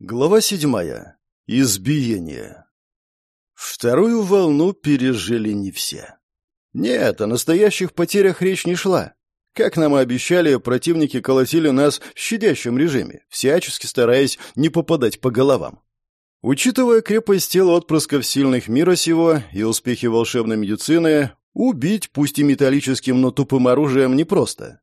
Глава седьмая. Избиение. Вторую волну пережили не все. Нет, о настоящих потерях речь не шла. Как нам и обещали, противники колотили нас в щадящем режиме, всячески стараясь не попадать по головам. Учитывая крепость тела отпрысков сильных мира сего и успехи волшебной медицины, убить, пусть и металлическим, но тупым оружием, непросто.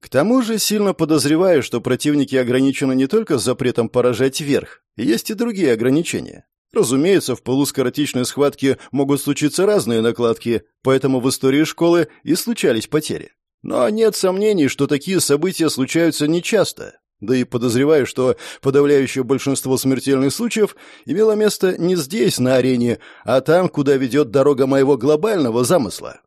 К тому же сильно подозреваю, что противники ограничены не только запретом поражать вверх, есть и другие ограничения. Разумеется, в полускоротичной схватке могут случиться разные накладки, поэтому в истории школы и случались потери. Но нет сомнений, что такие события случаются нечасто. Да и подозреваю, что подавляющее большинство смертельных случаев имело место не здесь, на арене, а там, куда ведет дорога моего глобального замысла.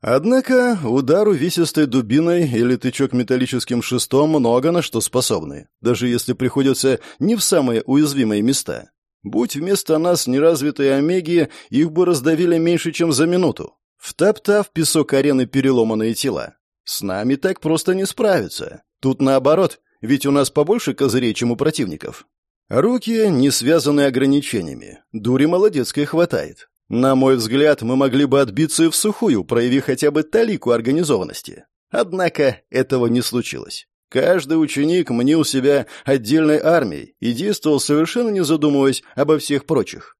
Однако удар увесистой дубиной или тычок металлическим шестом много на что способны, даже если приходится не в самые уязвимые места. Будь вместо нас неразвитые омеги, их бы раздавили меньше, чем за минуту. Втоптав песок арены переломанные тела. С нами так просто не справиться. Тут наоборот, ведь у нас побольше козырей, чем у противников. Руки не связаны ограничениями. Дури молодецкой хватает. На мой взгляд, мы могли бы отбиться и в сухую, проявив хотя бы талику организованности. Однако этого не случилось. Каждый ученик мнил себя отдельной армией и действовал совершенно не задумываясь обо всех прочих.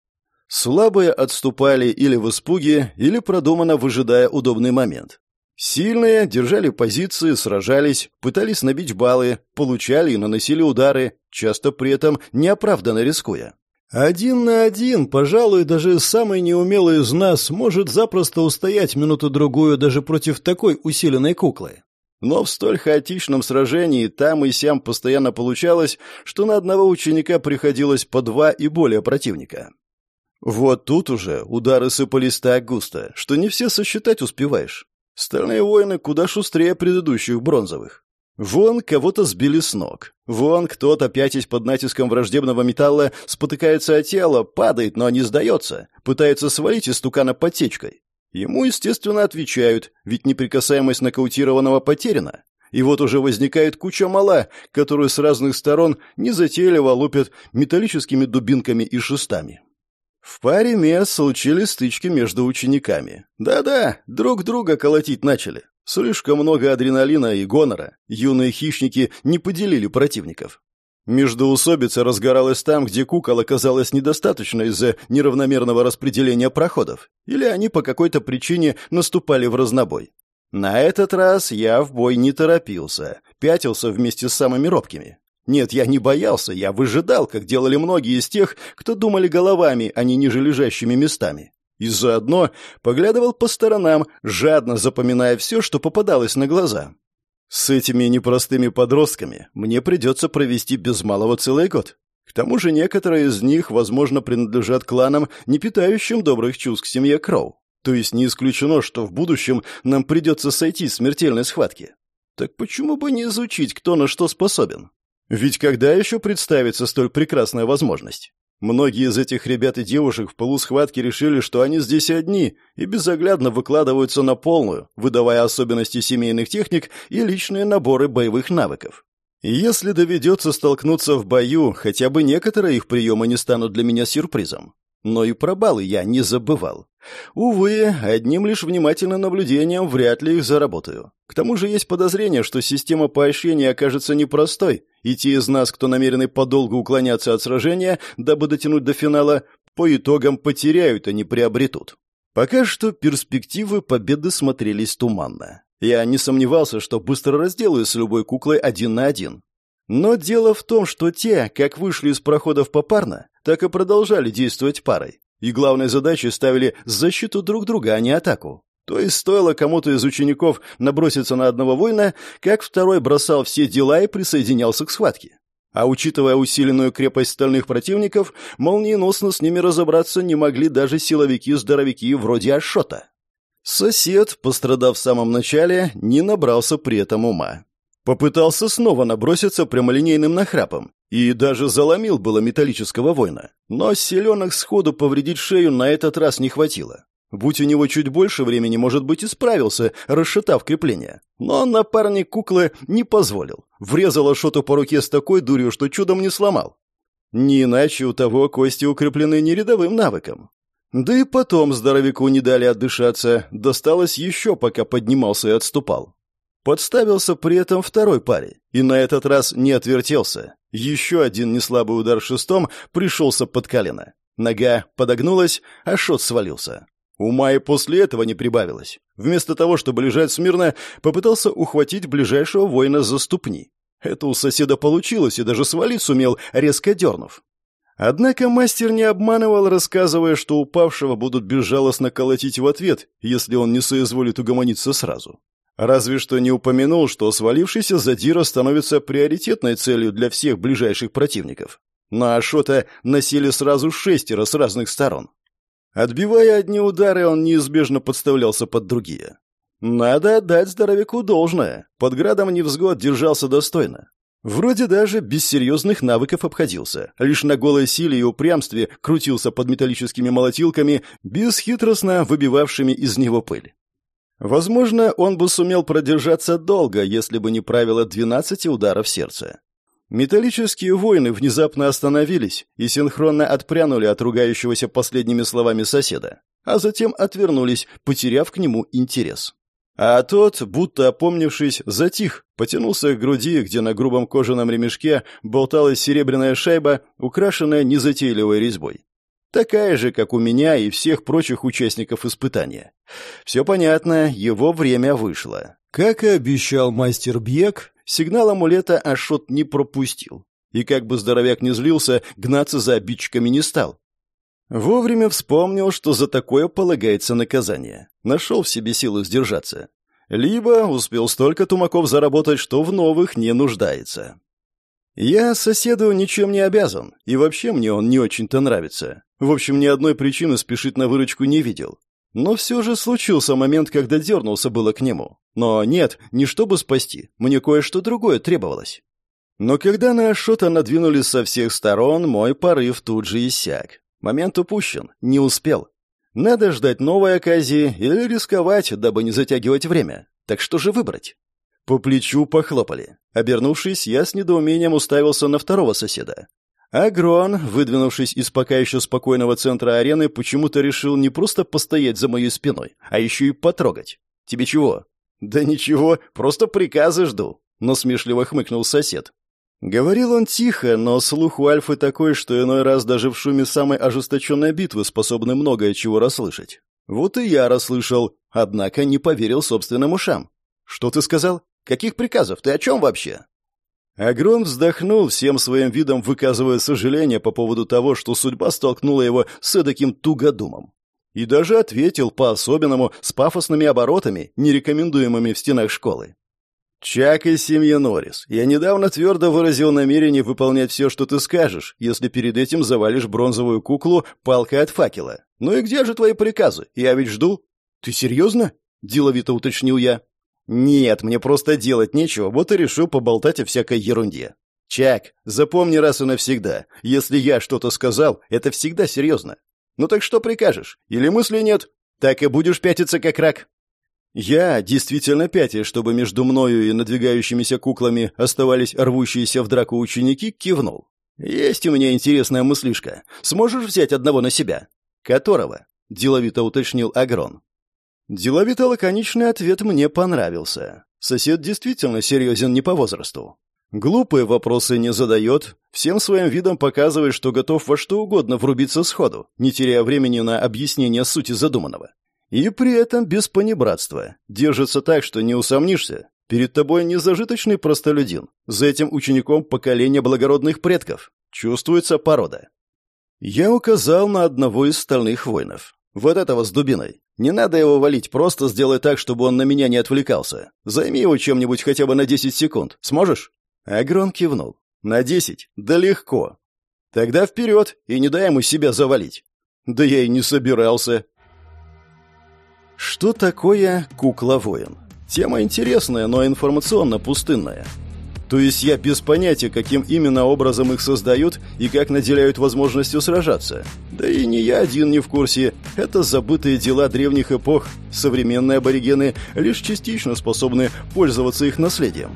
Слабые отступали или в испуге, или продуманно выжидая удобный момент. Сильные держали позиции, сражались, пытались набить баллы, получали и наносили удары, часто при этом неоправданно рискуя. Один на один, пожалуй, даже самый неумелый из нас может запросто устоять минуту-другую даже против такой усиленной куклы. Но в столь хаотичном сражении там и сям постоянно получалось, что на одного ученика приходилось по два и более противника. Вот тут уже удары сыпались так густо, что не все сосчитать успеваешь. Стальные воины куда шустрее предыдущих бронзовых. Вон кого-то сбили с ног. Вон кто-то, пятясь под натиском враждебного металла, спотыкается от тела, падает, но не сдается, пытается свалить истукана подсечкой. Ему, естественно, отвечают, ведь неприкасаемость нокаутированного потеряна. И вот уже возникает куча мала, которую с разных сторон незатейливо лупят металлическими дубинками и шестами. В паре мест случились стычки между учениками. Да-да, друг друга колотить начали. Слишком много адреналина и гонора. Юные хищники не поделили противников. Междоусобица разгоралась там, где кукол оказалось недостаточно из-за неравномерного распределения проходов, или они по какой-то причине наступали в разнобой. На этот раз я в бой не торопился, пятился вместе с самыми робкими. Нет, я не боялся, я выжидал, как делали многие из тех, кто думали головами, а не ниже лежащими местами и заодно поглядывал по сторонам, жадно запоминая все, что попадалось на глаза. С этими непростыми подростками мне придется провести без малого целый год. К тому же некоторые из них, возможно, принадлежат кланам, не питающим добрых чувств к семье Кроу. То есть не исключено, что в будущем нам придется сойти с смертельной схватки. Так почему бы не изучить, кто на что способен? Ведь когда еще представится столь прекрасная возможность? Многие из этих ребят и девушек в полусхватке решили, что они здесь одни, и безоглядно выкладываются на полную, выдавая особенности семейных техник и личные наборы боевых навыков. Если доведется столкнуться в бою, хотя бы некоторые их приемы не станут для меня сюрпризом. Но и про баллы я не забывал. Увы, одним лишь внимательным наблюдением вряд ли их заработаю. К тому же есть подозрение, что система поощрения окажется непростой, и те из нас, кто намерены подолгу уклоняться от сражения, дабы дотянуть до финала, по итогам потеряют, а не приобретут. Пока что перспективы победы смотрелись туманно. Я не сомневался, что быстро разделаюсь с любой куклой один на один. Но дело в том, что те, как вышли из проходов попарно, так и продолжали действовать парой. И главной задачей ставили защиту друг друга, а не атаку. То есть стоило кому-то из учеников наброситься на одного воина, как второй бросал все дела и присоединялся к схватке. А учитывая усиленную крепость стальных противников, молниеносно с ними разобраться не могли даже силовики-здоровики вроде Ашота. Сосед, пострадав в самом начале, не набрался при этом ума. Попытался снова наброситься прямолинейным нахрапом и даже заломил было металлического воина. Но селенок сходу повредить шею на этот раз не хватило. Будь у него чуть больше времени, может быть, и справился, расшатав крепление. Но напарник куклы не позволил. Врезал Ашоту по руке с такой дурью, что чудом не сломал. Не иначе у того кости укреплены не рядовым навыком. Да и потом здоровяку не дали отдышаться, досталось еще, пока поднимался и отступал. Подставился при этом второй паре, и на этот раз не отвертелся. Еще один неслабый удар шестом пришелся под колено. Нога подогнулась, а шот свалился. Ума и после этого не прибавилось. Вместо того, чтобы лежать смирно, попытался ухватить ближайшего воина за ступни. Это у соседа получилось, и даже свалить сумел, резко дернув. Однако мастер не обманывал, рассказывая, что упавшего будут безжалостно колотить в ответ, если он не соизволит угомониться сразу. Разве что не упомянул, что свалившийся задира становится приоритетной целью для всех ближайших противников. На Ашота носили сразу шестеро с разных сторон. Отбивая одни удары, он неизбежно подставлялся под другие. Надо отдать здоровяку должное. Под градом невзгод держался достойно. Вроде даже без серьезных навыков обходился. Лишь на голой силе и упрямстве крутился под металлическими молотилками, бесхитростно выбивавшими из него пыль. Возможно, он бы сумел продержаться долго, если бы не правило 12 ударов сердца. Металлические воины внезапно остановились и синхронно отпрянули от ругающегося последними словами соседа, а затем отвернулись, потеряв к нему интерес. А тот, будто опомнившись, затих, потянулся к груди, где на грубом кожаном ремешке болталась серебряная шайба, украшенная незатейливой резьбой. Такая же, как у меня и всех прочих участников испытания. Все понятно, его время вышло. Как и обещал мастер Бьек, сигнал амулета Ашот не пропустил. И как бы здоровяк не злился, гнаться за обидчиками не стал. Вовремя вспомнил, что за такое полагается наказание. Нашел в себе силы сдержаться. Либо успел столько тумаков заработать, что в новых не нуждается. Я соседу ничем не обязан, и вообще мне он не очень-то нравится. В общем, ни одной причины спешить на выручку не видел. Но все же случился момент, когда дернулся было к нему. Но нет, не чтобы спасти, мне кое-что другое требовалось. Но когда на Ашота надвинулись со всех сторон, мой порыв тут же иссяк. Момент упущен, не успел. Надо ждать новой оказии или рисковать, дабы не затягивать время. Так что же выбрать? По плечу похлопали. Обернувшись, я с недоумением уставился на второго соседа. Агрон, выдвинувшись из пока еще спокойного центра арены, почему-то решил не просто постоять за моей спиной, а еще и потрогать. «Тебе чего?» «Да ничего, просто приказы жду», — насмешливо хмыкнул сосед. Говорил он тихо, но слух у Альфы такой, что иной раз даже в шуме самой ожесточенной битвы способны многое чего расслышать. Вот и я расслышал, однако не поверил собственным ушам. «Что ты сказал? Каких приказов? Ты о чем вообще?» Агрон вздохнул, всем своим видом выказывая сожаление по поводу того, что судьба столкнула его с эдаким тугодумом. И даже ответил по-особенному с пафосными оборотами, нерекомендуемыми в стенах школы. «Чак из семьи Норрис, я недавно твердо выразил намерение выполнять все, что ты скажешь, если перед этим завалишь бронзовую куклу палкой от факела. Ну и где же твои приказы? Я ведь жду». «Ты серьезно?» – деловито уточнил я. «Нет, мне просто делать нечего, вот и решил поболтать о всякой ерунде. Чак, запомни раз и навсегда, если я что-то сказал, это всегда серьезно. Ну так что прикажешь? Или мысли нет? Так и будешь пятиться, как рак». Я, действительно пятя, чтобы между мною и надвигающимися куклами оставались рвущиеся в драку ученики, кивнул. «Есть у меня интересная мыслишка. Сможешь взять одного на себя?» «Которого?» — деловито уточнил Агрон. Деловито-лаконичный ответ мне понравился. Сосед действительно серьезен не по возрасту. Глупые вопросы не задает, всем своим видом показывает, что готов во что угодно врубиться сходу, не теряя времени на объяснение сути задуманного. И при этом без понебратства. Держится так, что не усомнишься. Перед тобой не зажиточный простолюдин. За этим учеником поколение благородных предков. Чувствуется порода. Я указал на одного из стальных воинов. Вот этого с дубиной. Не надо его валить, просто сделай так, чтобы он на меня не отвлекался. Займи его чем-нибудь хотя бы на 10 секунд. Сможешь? Агрон кивнул. На 10? Да легко. Тогда вперед, и не дай ему себя завалить. Да я и не собирался. Что такое кукла-воин? Тема интересная, но информационно пустынная. То есть я без понятия, каким именно образом их создают и как наделяют возможностью сражаться. Да и не я один не в курсе. Это забытые дела древних эпох. Современные аборигены лишь частично способны пользоваться их наследием.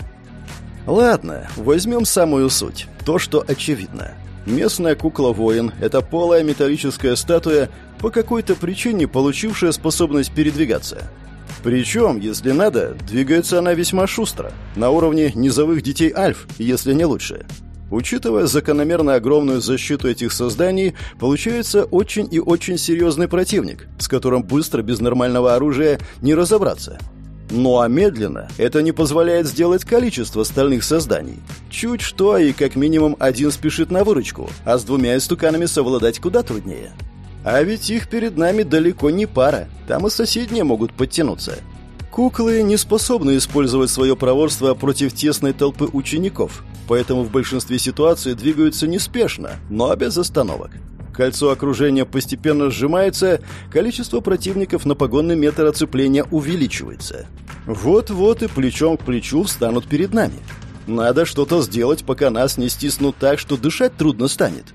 Ладно, возьмем самую суть. То, что очевидно. Местная кукла-воин – это полая металлическая статуя, по какой-то причине получившая способность передвигаться. Причем, если надо, двигается она весьма шустро, на уровне низовых детей Альф, если не лучше. Учитывая закономерно огромную защиту этих созданий, получается очень и очень серьезный противник, с которым быстро без нормального оружия не разобраться. Ну а медленно это не позволяет сделать количество стальных созданий. Чуть что, и как минимум один спешит на выручку, а с двумя истуканами совладать куда труднее. А ведь их перед нами далеко не пара, там и соседние могут подтянуться. Куклы не способны использовать свое проворство против тесной толпы учеников, поэтому в большинстве ситуаций двигаются неспешно, но без остановок. Кольцо окружения постепенно сжимается, количество противников на погонный метр оцепления увеличивается. Вот-вот и плечом к плечу встанут перед нами. Надо что-то сделать, пока нас не стиснут так, что дышать трудно станет.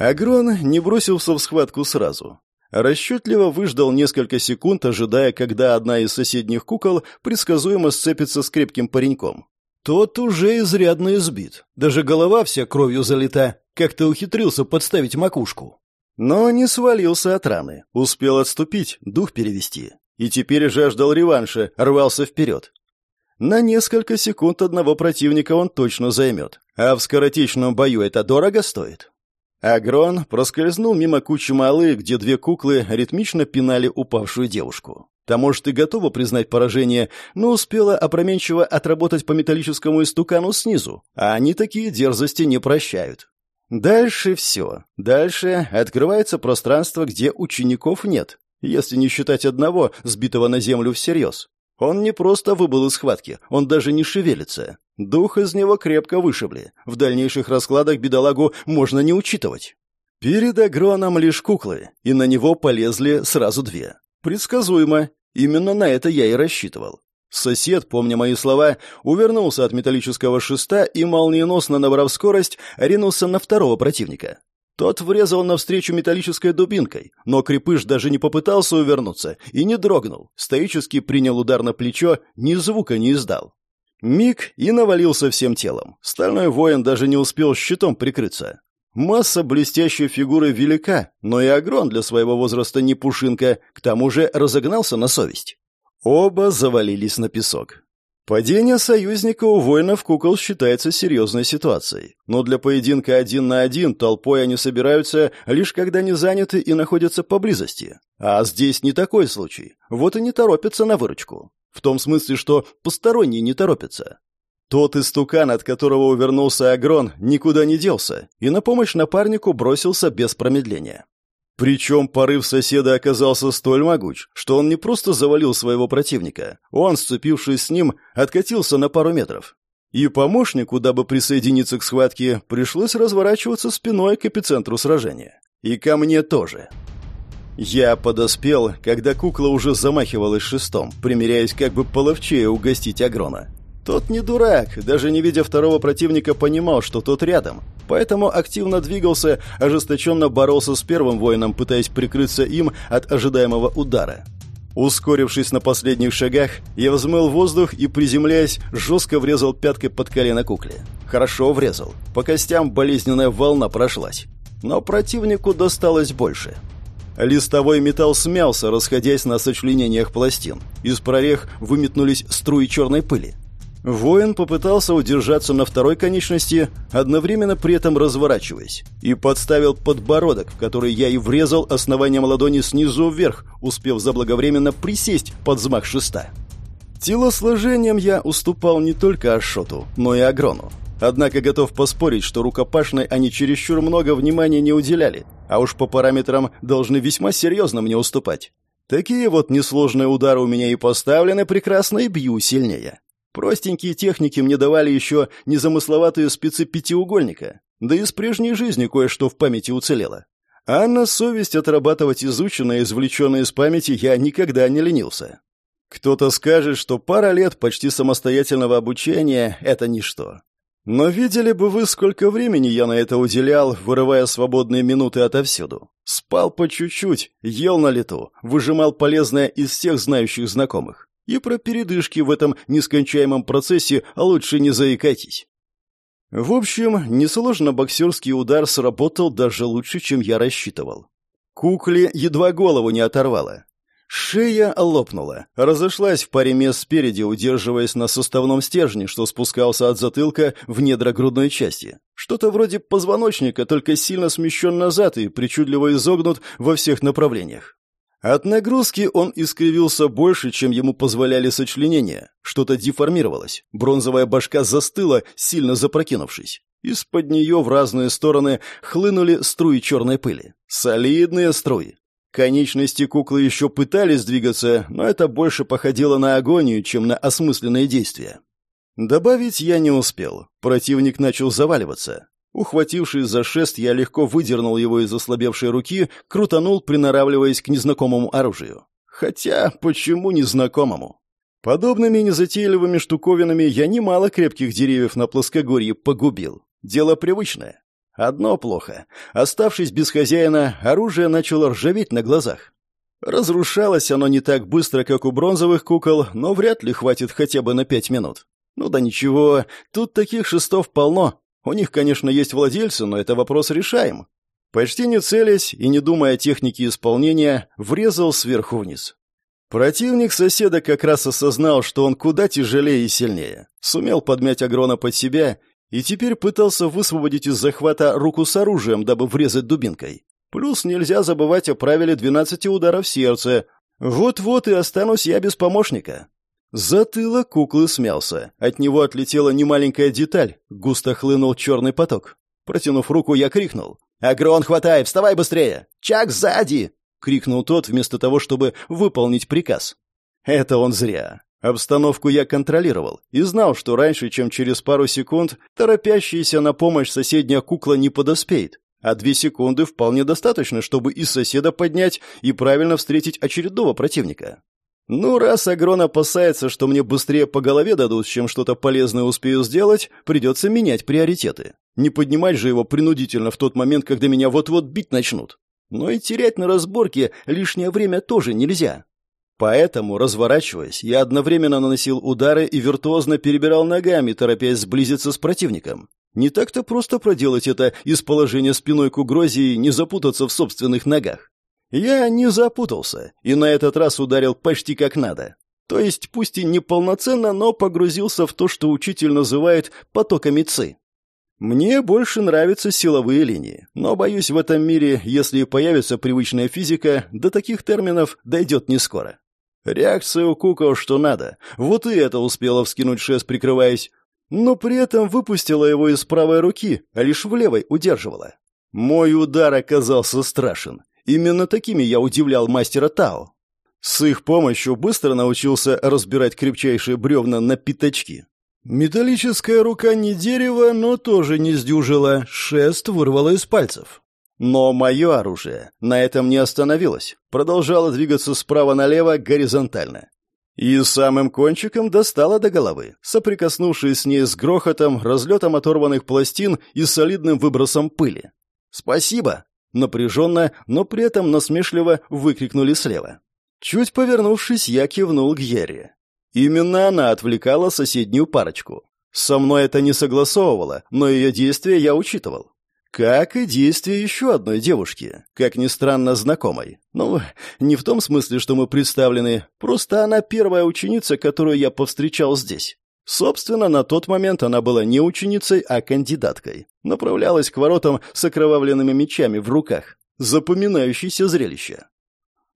Агрон не бросился в схватку сразу. Расчетливо выждал несколько секунд, ожидая, когда одна из соседних кукол предсказуемо сцепится с крепким пареньком. Тот уже изрядно избит. Даже голова вся кровью залита. Как-то ухитрился подставить макушку. Но не свалился от раны. Успел отступить, дух перевести. И теперь жаждал реванша, рвался вперед. На несколько секунд одного противника он точно займет. А в скоротечном бою это дорого стоит. Агрон проскользнул мимо кучи малы, где две куклы ритмично пинали упавшую девушку. Та, может, и готова признать поражение, но успела опроменчиво отработать по металлическому истукану снизу, а они такие дерзости не прощают. Дальше все. Дальше открывается пространство, где учеников нет, если не считать одного, сбитого на землю всерьез. Он не просто выбыл из схватки, он даже не шевелится. Дух из него крепко вышибли. В дальнейших раскладах бедолагу можно не учитывать. Перед Агроном лишь куклы, и на него полезли сразу две. Предсказуемо. Именно на это я и рассчитывал. Сосед, помня мои слова, увернулся от металлического шеста и, молниеносно набрав скорость, ринулся на второго противника. Тот врезал навстречу металлической дубинкой, но крепыш даже не попытался увернуться и не дрогнул. Стоически принял удар на плечо, ни звука не издал. Миг и навалился всем телом. Стальной воин даже не успел щитом прикрыться. Масса блестящей фигуры велика, но и Агрон для своего возраста не пушинка, к тому же разогнался на совесть. Оба завалились на песок. Падение союзника у воинов-кукол считается серьезной ситуацией. Но для поединка один на один толпой они собираются лишь когда не заняты и находятся поблизости. А здесь не такой случай. Вот и не торопятся на выручку. В том смысле, что посторонние не торопятся. Тот истукан, от которого увернулся Агрон, никуда не делся, и на помощь напарнику бросился без промедления. Причем порыв соседа оказался столь могуч, что он не просто завалил своего противника, он, сцепившись с ним, откатился на пару метров. И помощнику, дабы присоединиться к схватке, пришлось разворачиваться спиной к эпицентру сражения. И ко мне тоже. Я подоспел, когда кукла уже замахивалась шестом, примеряясь как бы половчее угостить Агрона. Тот не дурак, даже не видя второго противника, понимал, что тот рядом, поэтому активно двигался, ожесточенно боролся с первым воином, пытаясь прикрыться им от ожидаемого удара. Ускорившись на последних шагах, я взмыл воздух и, приземляясь, жестко врезал пяткой под колено кукле. Хорошо врезал. По костям болезненная волна прошлась. Но противнику досталось больше. Листовой металл смялся, расходясь на сочленениях пластин. Из прорех выметнулись струи черной пыли. Воин попытался удержаться на второй конечности, одновременно при этом разворачиваясь, и подставил подбородок, в который я и врезал основанием ладони снизу вверх, успев заблаговременно присесть под взмах шеста. Телосложением я уступал не только Ашоту, но и Агрону. Однако готов поспорить, что рукопашной они чересчур много внимания не уделяли, а уж по параметрам должны весьма серьезно мне уступать. Такие вот несложные удары у меня и поставлены прекрасно, и бью сильнее. Простенькие техники мне давали еще незамысловатые спецы пятиугольника, да и с прежней жизни кое-что в памяти уцелело. А на совесть отрабатывать изученное, извлеченное из памяти я никогда не ленился. Кто-то скажет, что пара лет почти самостоятельного обучения — это ничто. Но видели бы вы, сколько времени я на это уделял, вырывая свободные минуты отовсюду. Спал по чуть-чуть, ел на лету, выжимал полезное из всех знающих знакомых. И про передышки в этом нескончаемом процессе лучше не заикайтесь. В общем, несложно боксерский удар сработал даже лучше, чем я рассчитывал. Кукле едва голову не оторвало. Шея лопнула, разошлась в паре мест спереди, удерживаясь на суставном стержне, что спускался от затылка в недра грудной части. Что-то вроде позвоночника, только сильно смещен назад и причудливо изогнут во всех направлениях. От нагрузки он искривился больше, чем ему позволяли сочленения. Что-то деформировалось. Бронзовая башка застыла, сильно запрокинувшись. Из-под нее в разные стороны хлынули струи черной пыли. Солидные струи. Конечности куклы еще пытались двигаться, но это больше походило на агонию, чем на осмысленные действия. Добавить я не успел. Противник начал заваливаться. Ухватившись за шест, я легко выдернул его из ослабевшей руки, крутанул, приноравливаясь к незнакомому оружию. Хотя, почему незнакомому? Подобными незатейливыми штуковинами я немало крепких деревьев на плоскогорье погубил. Дело привычное. Одно плохо. Оставшись без хозяина, оружие начало ржаветь на глазах. Разрушалось оно не так быстро, как у бронзовых кукол, но вряд ли хватит хотя бы на пять минут. Ну да ничего, тут таких шестов полно, у них, конечно, есть владельцы, но это вопрос решаем. Почти не целясь и не думая о технике исполнения, врезал сверху вниз. Противник соседа как раз осознал, что он куда тяжелее и сильнее. Сумел подмять Агрона под себя и теперь пытался высвободить из захвата руку с оружием, дабы врезать дубинкой. Плюс нельзя забывать о правиле 12 ударов в сердце. Вот-вот и останусь я без помощника. Затылок куклы смялся. От него отлетела немаленькая деталь. Густо хлынул черный поток. Протянув руку, я крикнул. «Агрон, хватай! Вставай быстрее! Чак сзади!» — крикнул тот, вместо того, чтобы выполнить приказ. Это он зря. Обстановку я контролировал и знал, что раньше, чем через пару секунд, торопящаяся на помощь соседняя кукла не подоспеет, а две секунды вполне достаточно, чтобы и соседа поднять и правильно встретить очередного противника. Ну, раз Агрон опасается, что мне быстрее по голове дадут, чем что-то полезное успею сделать, придется менять приоритеты. Не поднимать же его принудительно в тот момент, когда меня вот-вот бить начнут. Но и терять на разборке лишнее время тоже нельзя. Поэтому, разворачиваясь, я одновременно наносил удары и виртуозно перебирал ногами, торопясь сблизиться с противником. Не так-то просто проделать это из положения спиной к угрозе и не запутаться в собственных ногах. Я не запутался и на этот раз ударил почти как надо. То есть, пусть и не полноценно, но погрузился в то, что учитель называет потоками ци. Мне больше нравятся силовые линии, но, боюсь, в этом мире, если появится привычная физика, до таких терминов дойдет не скоро. Реакция у Кука что надо. Вот и это успела вскинуть шест, прикрываясь. Но при этом выпустила его из правой руки, а лишь в левой удерживала. Мой удар оказался страшен. Именно такими я удивлял мастера Тао. С их помощью быстро научился разбирать крепчайшие бревна на пятачки. Металлическая рука не дерево, но тоже не сдюжила, шест вырвало из пальцев. Но мое оружие на этом не остановилось, продолжало двигаться справа налево горизонтально. И самым кончиком достало до головы, соприкоснувшись с ней с грохотом, разлетом оторванных пластин и солидным выбросом пыли. «Спасибо!» Напряженно, но при этом насмешливо выкрикнули слева. Чуть повернувшись, я кивнул к Ере. Именно она отвлекала соседнюю парочку. Со мной это не согласовывало, но ее действия я учитывал. Как и действия еще одной девушки, как ни странно знакомой. Ну, не в том смысле, что мы представлены, просто она первая ученица, которую я повстречал здесь. Собственно, на тот момент она была не ученицей, а кандидаткой. Направлялась к воротам с окровавленными мечами в руках. Запоминающееся зрелище.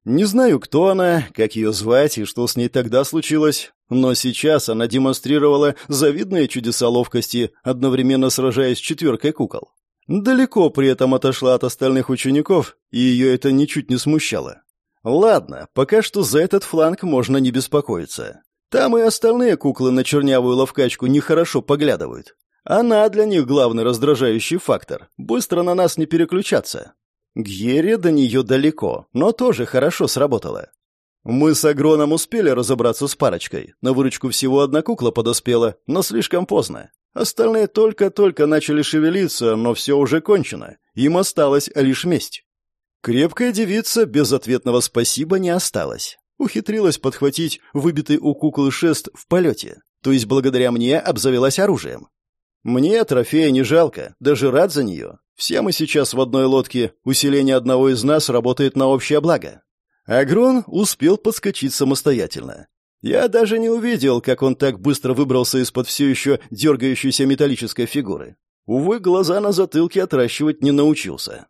Не знаю, кто она, как ее звать и что с ней тогда случилось, но сейчас она демонстрировала завидные чудеса ловкости, одновременно сражаясь с четверкой кукол. Далеко при этом отошла от остальных учеников, и ее это ничуть не смущало. Ладно, пока что за этот фланг можно не беспокоиться. Там и остальные куклы на чернявую ловкачку нехорошо поглядывают. Она для них главный раздражающий фактор. Быстро на нас не переключаться. Гере до нее далеко, но тоже хорошо сработала. Мы с Агроном успели разобраться с парочкой. На выручку всего одна кукла подоспела, но слишком поздно. Остальные только-только начали шевелиться, но все уже кончено. Им осталась лишь месть. Крепкая девица без ответного спасибо не осталась ухитрилась подхватить выбитый у куклы шест в полете, то есть благодаря мне обзавелась оружием. Мне трофея не жалко, даже рад за нее. Все мы сейчас в одной лодке, усиление одного из нас работает на общее благо. Агрон успел подскочить самостоятельно. Я даже не увидел, как он так быстро выбрался из-под все еще дергающейся металлической фигуры. Увы, глаза на затылке отращивать не научился.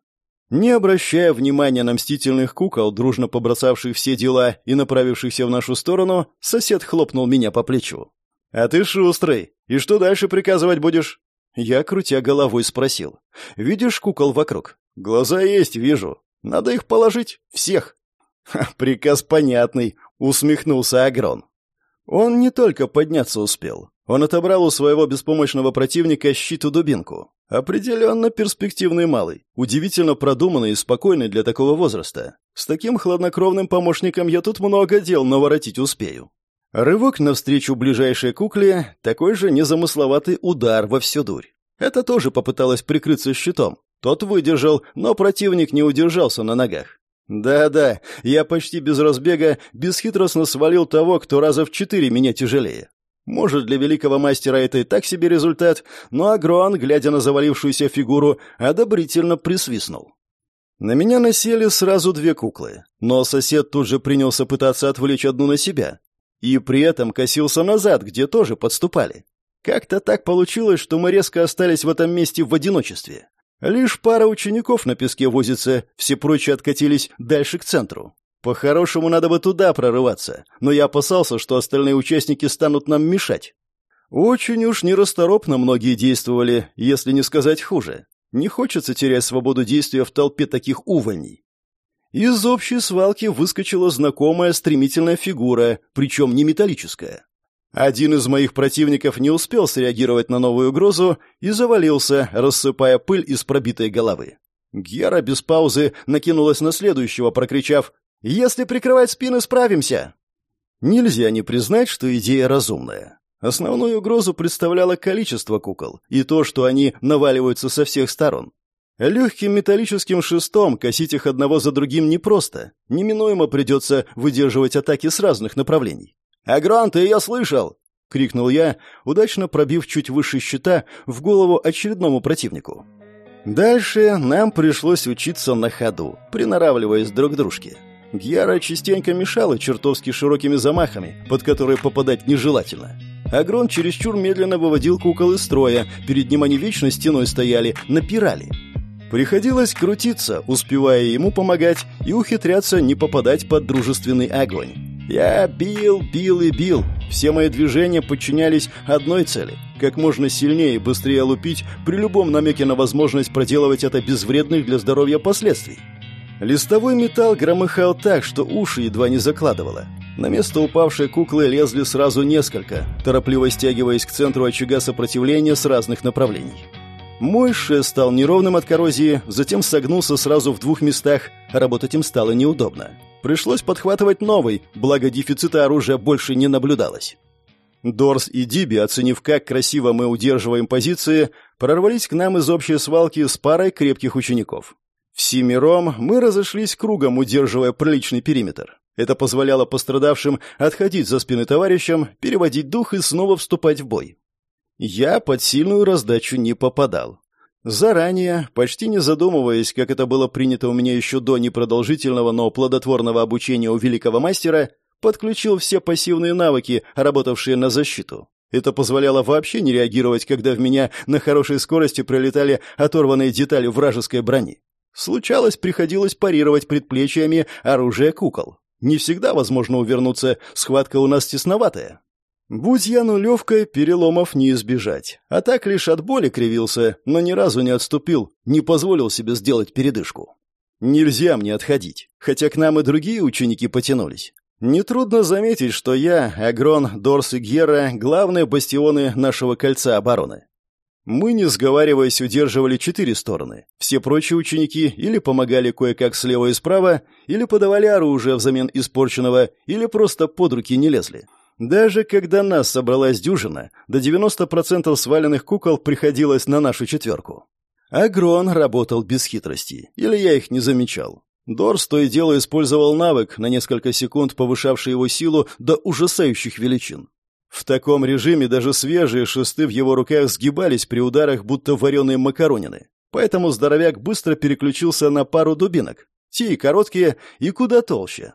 Не обращая внимания на мстительных кукол, дружно побросавших все дела и направившихся в нашу сторону, сосед хлопнул меня по плечу. «А ты шустрый. И что дальше приказывать будешь?» Я, крутя головой, спросил. «Видишь кукол вокруг?» «Глаза есть, вижу. Надо их положить. Всех». Ха, «Приказ понятный», — усмехнулся Агрон. Он не только подняться успел. Он отобрал у своего беспомощного противника щит и дубинку. Определенно перспективный малый, удивительно продуманный и спокойный для такого возраста. С таким хладнокровным помощником я тут много дел наворотить успею. Рывок навстречу ближайшей кукле, такой же незамысловатый удар во всю дурь. Это тоже попыталась прикрыться щитом. Тот выдержал, но противник не удержался на ногах. Да-да, я почти без разбега бесхитростно свалил того, кто раза в четыре меня тяжелее. Может, для великого мастера это и так себе результат, но Агроан, глядя на завалившуюся фигуру, одобрительно присвистнул. На меня насели сразу две куклы, но сосед тут же принялся пытаться отвлечь одну на себя. И при этом косился назад, где тоже подступали. Как-то так получилось, что мы резко остались в этом месте в одиночестве. Лишь пара учеников на песке возится, все прочие откатились дальше к центру. По-хорошему, надо бы туда прорываться, но я опасался, что остальные участники станут нам мешать. Очень уж нерасторопно многие действовали, если не сказать хуже. Не хочется терять свободу действия в толпе таких увольней. Из общей свалки выскочила знакомая стремительная фигура, причем не металлическая. Один из моих противников не успел среагировать на новую угрозу и завалился, рассыпая пыль из пробитой головы. Гера без паузы накинулась на следующего, прокричав если прикрывать спины, справимся!» Нельзя не признать, что идея разумная. Основную угрозу представляло количество кукол и то, что они наваливаются со всех сторон. Легким металлическим шестом косить их одного за другим непросто. Неминуемо придется выдерживать атаки с разных направлений. «Агрон, ты ее слышал!» — крикнул я, удачно пробив чуть выше щита в голову очередному противнику. Дальше нам пришлось учиться на ходу, приноравливаясь друг к дружке. Гьяра частенько мешала чертовски широкими замахами, под которые попадать нежелательно. Агрон чересчур медленно выводил кукол из строя, перед ним они вечно стеной стояли, напирали. Приходилось крутиться, успевая ему помогать и ухитряться не попадать под дружественный огонь. Я бил, бил и бил. Все мои движения подчинялись одной цели – как можно сильнее и быстрее лупить при любом намеке на возможность проделывать это без вредных для здоровья последствий. Листовой металл громыхал так, что уши едва не закладывало. На место упавшей куклы лезли сразу несколько, торопливо стягиваясь к центру очага сопротивления с разных направлений. Мой шест стал неровным от коррозии, затем согнулся сразу в двух местах, работать им стало неудобно. Пришлось подхватывать новый, благо дефицита оружия больше не наблюдалось. Дорс и Диби, оценив, как красиво мы удерживаем позиции, прорвались к нам из общей свалки с парой крепких учеников. Всемиром мы разошлись кругом, удерживая приличный периметр. Это позволяло пострадавшим отходить за спины товарищам, переводить дух и снова вступать в бой. Я под сильную раздачу не попадал. Заранее, почти не задумываясь, как это было принято у меня еще до непродолжительного, но плодотворного обучения у великого мастера, подключил все пассивные навыки, работавшие на защиту. Это позволяло вообще не реагировать, когда в меня на хорошей скорости пролетали оторванные детали вражеской брони. Случалось, приходилось парировать предплечьями оружие кукол. Не всегда возможно увернуться, схватка у нас тесноватая. Будь я нулевкой, переломов не избежать. А так лишь от боли кривился, но ни разу не отступил, не позволил себе сделать передышку. Нельзя мне отходить, хотя к нам и другие ученики потянулись. Нетрудно заметить, что я, Агрон, Дорс и Гера — главные бастионы нашего кольца обороны. Мы, не сговариваясь, удерживали четыре стороны. Все прочие ученики или помогали кое-как слева и справа, или подавали оружие взамен испорченного, или просто под руки не лезли. Даже когда нас собралась дюжина, до 90% сваленных кукол приходилось на нашу четверку. Агрон работал без хитрости, или я их не замечал. Дорс то и дело использовал навык, на несколько секунд повышавший его силу до ужасающих величин. В таком режиме даже свежие шесты в его руках сгибались при ударах, будто вареные макаронины. Поэтому здоровяк быстро переключился на пару дубинок. Те и короткие, и куда толще.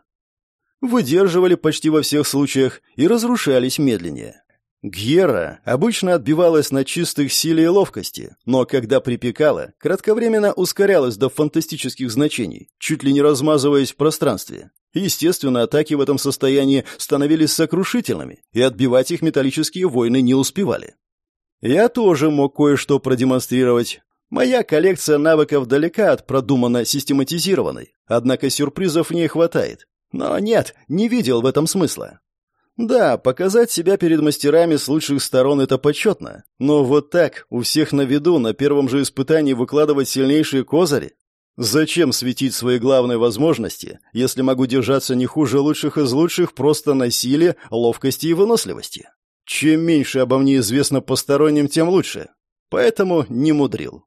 Выдерживали почти во всех случаях и разрушались медленнее. Гьера обычно отбивалась на чистых силе и ловкости, но когда припекала, кратковременно ускорялась до фантастических значений, чуть ли не размазываясь в пространстве. Естественно, атаки в этом состоянии становились сокрушительными, и отбивать их металлические войны не успевали. Я тоже мог кое-что продемонстрировать. Моя коллекция навыков далека от продуманно систематизированной, однако сюрпризов в ней хватает. Но нет, не видел в этом смысла. Да, показать себя перед мастерами с лучших сторон – это почетно. Но вот так, у всех на виду, на первом же испытании выкладывать сильнейшие козыри? Зачем светить свои главные возможности, если могу держаться не хуже лучших из лучших просто на силе, ловкости и выносливости? Чем меньше обо мне известно посторонним, тем лучше. Поэтому не мудрил.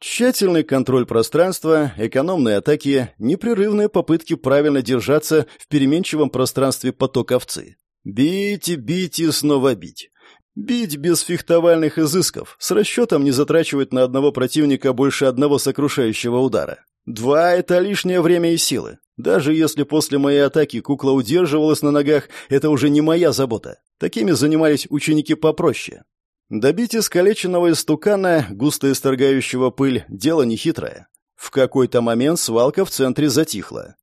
Тщательный контроль пространства, экономные атаки, непрерывные попытки правильно держаться в переменчивом пространстве потока овцы. Бить и бить и снова бить. Бить без фехтовальных изысков, с расчетом не затрачивать на одного противника больше одного сокрушающего удара. Два — это лишнее время и силы. Даже если после моей атаки кукла удерживалась на ногах, это уже не моя забота. Такими занимались ученики попроще. Добить искалеченного истукана, густо исторгающего пыль, дело нехитрое. В какой-то момент свалка в центре затихла.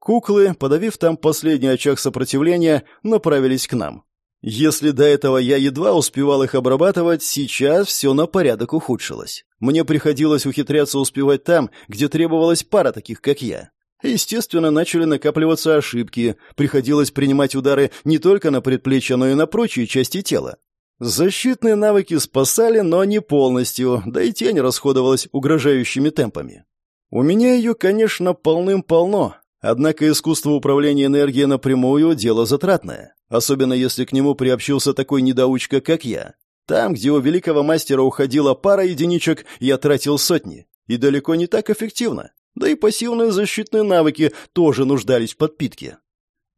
Куклы, подавив там последний очаг сопротивления, направились к нам. Если до этого я едва успевал их обрабатывать, сейчас все на порядок ухудшилось. Мне приходилось ухитряться успевать там, где требовалась пара таких, как я. Естественно, начали накапливаться ошибки, приходилось принимать удары не только на предплечье, но и на прочие части тела. Защитные навыки спасали, но не полностью, да и тень расходовалась угрожающими темпами. У меня ее, конечно, полным-полно, Однако искусство управления энергией напрямую – дело затратное, особенно если к нему приобщился такой недоучка, как я. Там, где у великого мастера уходила пара единичек, я тратил сотни. И далеко не так эффективно. Да и пассивные защитные навыки тоже нуждались в подпитке.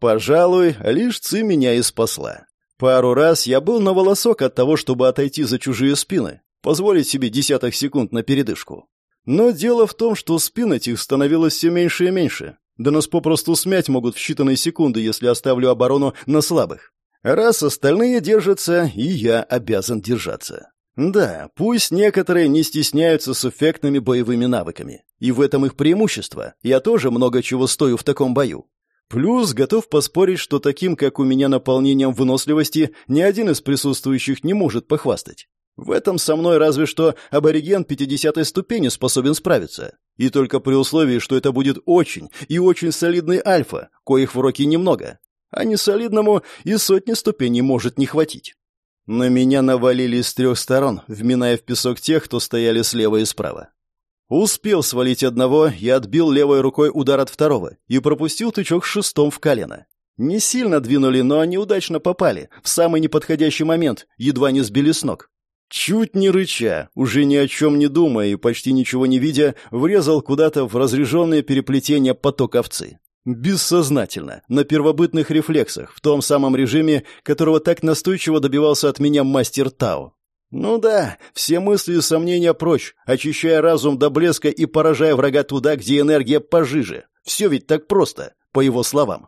Пожалуй, лишь Ци меня и спасла. Пару раз я был на волосок от того, чтобы отойти за чужие спины, позволить себе десяток секунд на передышку. Но дело в том, что спин этих становилось все меньше и меньше, да нас попросту смять могут в считанные секунды, если оставлю оборону на слабых. Раз остальные держатся, и я обязан держаться. Да, пусть некоторые не стесняются с эффектными боевыми навыками. И в этом их преимущество. Я тоже много чего стою в таком бою. Плюс готов поспорить, что таким, как у меня, наполнением выносливости ни один из присутствующих не может похвастать. В этом со мной разве что абориген 50-й ступени способен справиться. И только при условии, что это будет очень и очень солидный альфа, коих в роке немного. А не солидному и сотни ступеней может не хватить. На меня навалились с трех сторон, вминая в песок тех, кто стояли слева и справа. Успел свалить одного и отбил левой рукой удар от второго и пропустил тычок шестом в колено. Не сильно двинули, но неудачно попали, в самый неподходящий момент, едва не сбили с ног. Чуть не рыча, уже ни о чем не думая и почти ничего не видя, врезал куда-то в разряженное переплетение поток овцы. Бессознательно, на первобытных рефлексах, в том самом режиме, которого так настойчиво добивался от меня мастер Тао. Ну да, все мысли и сомнения прочь, очищая разум до блеска и поражая врага туда, где энергия пожиже. Все ведь так просто, по его словам.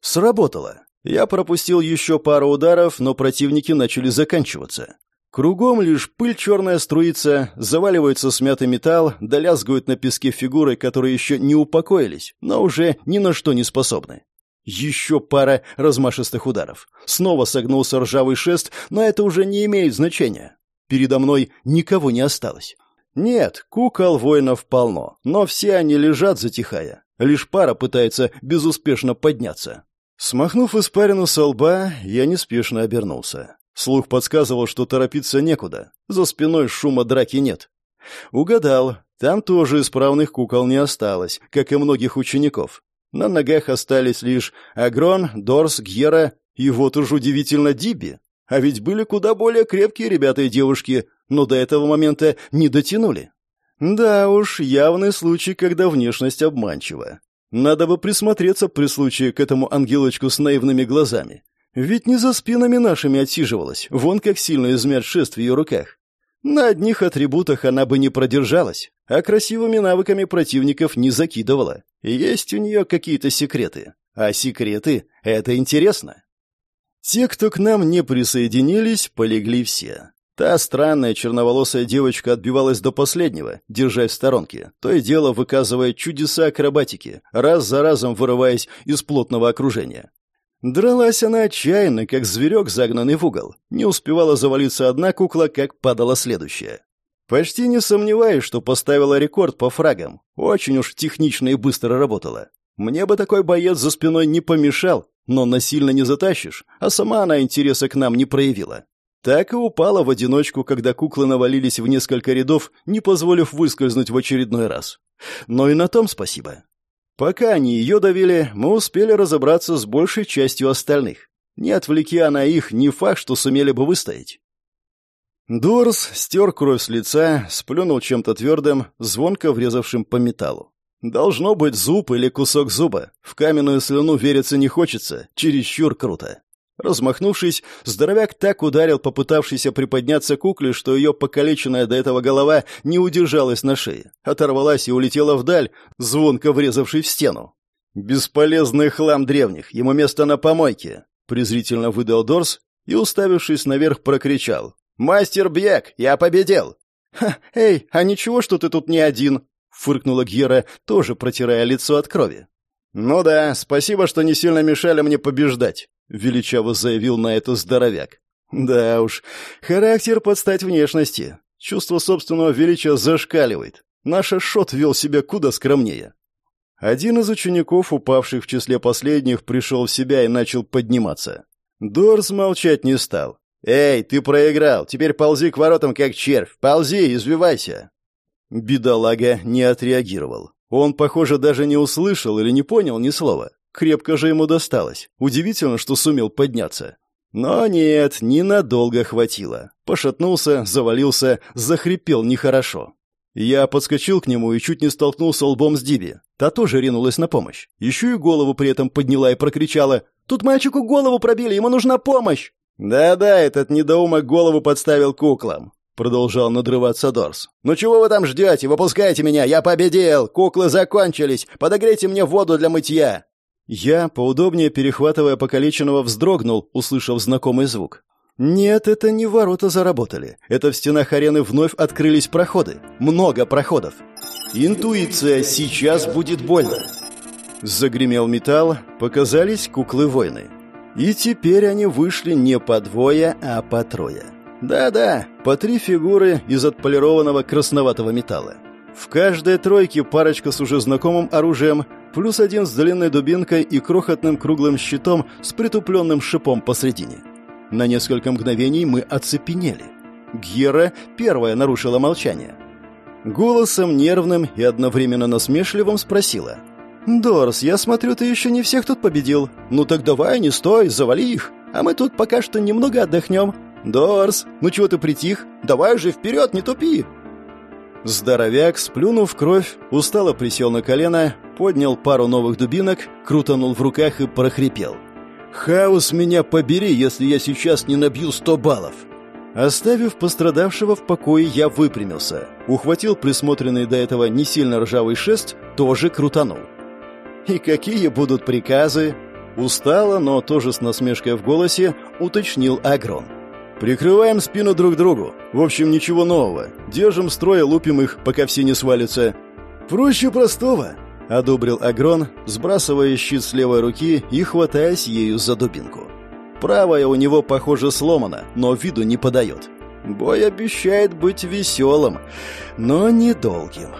Сработало. Я пропустил еще пару ударов, но противники начали заканчиваться. Кругом лишь пыль черная струится, заваливается смятый металл, долязгают на песке фигуры, которые еще не упокоились, но уже ни на что не способны. Еще пара размашистых ударов. Снова согнулся ржавый шест, но это уже не имеет значения. Передо мной никого не осталось. Нет, кукол воинов полно, но все они лежат, затихая. Лишь пара пытается безуспешно подняться. Смахнув испарину со лба, я неспешно обернулся. Слух подсказывал, что торопиться некуда. За спиной шума драки нет. Угадал. Там тоже исправных кукол не осталось, как и многих учеников. На ногах остались лишь Агрон, Дорс, Гьера и вот уж удивительно Диби. А ведь были куда более крепкие ребята и девушки, но до этого момента не дотянули. Да уж, явный случай, когда внешность обманчива. Надо бы присмотреться при случае к этому ангелочку с наивными глазами. Ведь не за спинами нашими отсиживалась, вон как сильно измят шест в ее руках. На одних атрибутах она бы не продержалась, а красивыми навыками противников не закидывала. Есть у нее какие-то секреты. А секреты — это интересно. Те, кто к нам не присоединились, полегли все. Та странная черноволосая девочка отбивалась до последнего, держась в сторонке, то и дело выказывая чудеса акробатики, раз за разом вырываясь из плотного окружения. Дралась она отчаянно, как зверек, загнанный в угол. Не успевала завалиться одна кукла, как падала следующая. Почти не сомневаюсь, что поставила рекорд по фрагам. Очень уж технично и быстро работала. Мне бы такой боец за спиной не помешал, но насильно не затащишь, а сама она интереса к нам не проявила. Так и упала в одиночку, когда куклы навалились в несколько рядов, не позволив выскользнуть в очередной раз. Но и на том спасибо. Пока они ее давили, мы успели разобраться с большей частью остальных. Не отвлеки она их, не факт, что сумели бы выстоять. Дорс стер кровь с лица, сплюнул чем-то твердым, звонко врезавшим по металлу. Должно быть зуб или кусок зуба. В каменную слюну вериться не хочется, чересчур круто. Размахнувшись, здоровяк так ударил попытавшийся приподняться кукле, что ее покалеченная до этого голова не удержалась на шее, оторвалась и улетела вдаль, звонко врезавшись в стену. «Бесполезный хлам древних, ему место на помойке», — презрительно выдал Дорс и, уставившись наверх, прокричал. «Мастер Бьек, я победил!» «Ха, эй, а ничего, что ты тут не один?» — фыркнула Гера, тоже протирая лицо от крови. «Ну да, спасибо, что не сильно мешали мне побеждать», — величаво заявил на это здоровяк. «Да уж, характер под стать внешности. Чувство собственного величия зашкаливает. Наша Шот вел себя куда скромнее». Один из учеников, упавших в числе последних, пришел в себя и начал подниматься. Дорс молчать не стал. «Эй, ты проиграл! Теперь ползи к воротам, как червь! Ползи, извивайся!» Бедолага не отреагировал. Он, похоже, даже не услышал или не понял ни слова. Крепко же ему досталось. Удивительно, что сумел подняться. Но нет, ненадолго хватило. Пошатнулся, завалился, захрипел нехорошо. Я подскочил к нему и чуть не столкнулся лбом с Диби. Та тоже ринулась на помощь. Еще и голову при этом подняла и прокричала. «Тут мальчику голову пробили, ему нужна помощь!» «Да-да, этот недоумок голову подставил куклам», — продолжал надрываться Дорс. «Ну чего вы там ждете? Выпускайте меня, я победил! Куклы закончились! Подогрейте мне воду для мытья!» Я, поудобнее перехватывая покалеченного, вздрогнул, услышав знакомый звук. Нет, это не ворота заработали. Это в стенах арены вновь открылись проходы. Много проходов. Интуиция, сейчас будет больно. Загремел металл, показались куклы-войны. И теперь они вышли не по двое, а по трое. Да-да, по три фигуры из отполированного красноватого металла. В каждой тройке парочка с уже знакомым оружием, плюс один с длинной дубинкой и крохотным круглым щитом с притупленным шипом посредине. На несколько мгновений мы оцепенели. Гера первая нарушила молчание. Голосом нервным и одновременно насмешливым спросила. «Дорс, я смотрю, ты еще не всех тут победил. Ну так давай, не стой, завали их. А мы тут пока что немного отдохнем. Дорс, ну чего ты притих? Давай же вперед, не тупи!» Здоровяк, сплюнув кровь, устало присел на колено, поднял пару новых дубинок, крутанул в руках и прохрипел. «Хаос меня побери, если я сейчас не набью сто баллов!» Оставив пострадавшего в покое, я выпрямился. Ухватил присмотренный до этого не сильно ржавый шест, тоже крутанул. «И какие будут приказы?» Устало, но тоже с насмешкой в голосе, уточнил Агрон. Прикрываем спину друг другу. В общем, ничего нового. Держим строй, лупим их, пока все не свалятся. Проще простого, одобрил Агрон, сбрасывая щит с левой руки и хватаясь ею за дубинку. Правая у него, похоже, сломана, но виду не подает. Бой обещает быть веселым, но недолгим.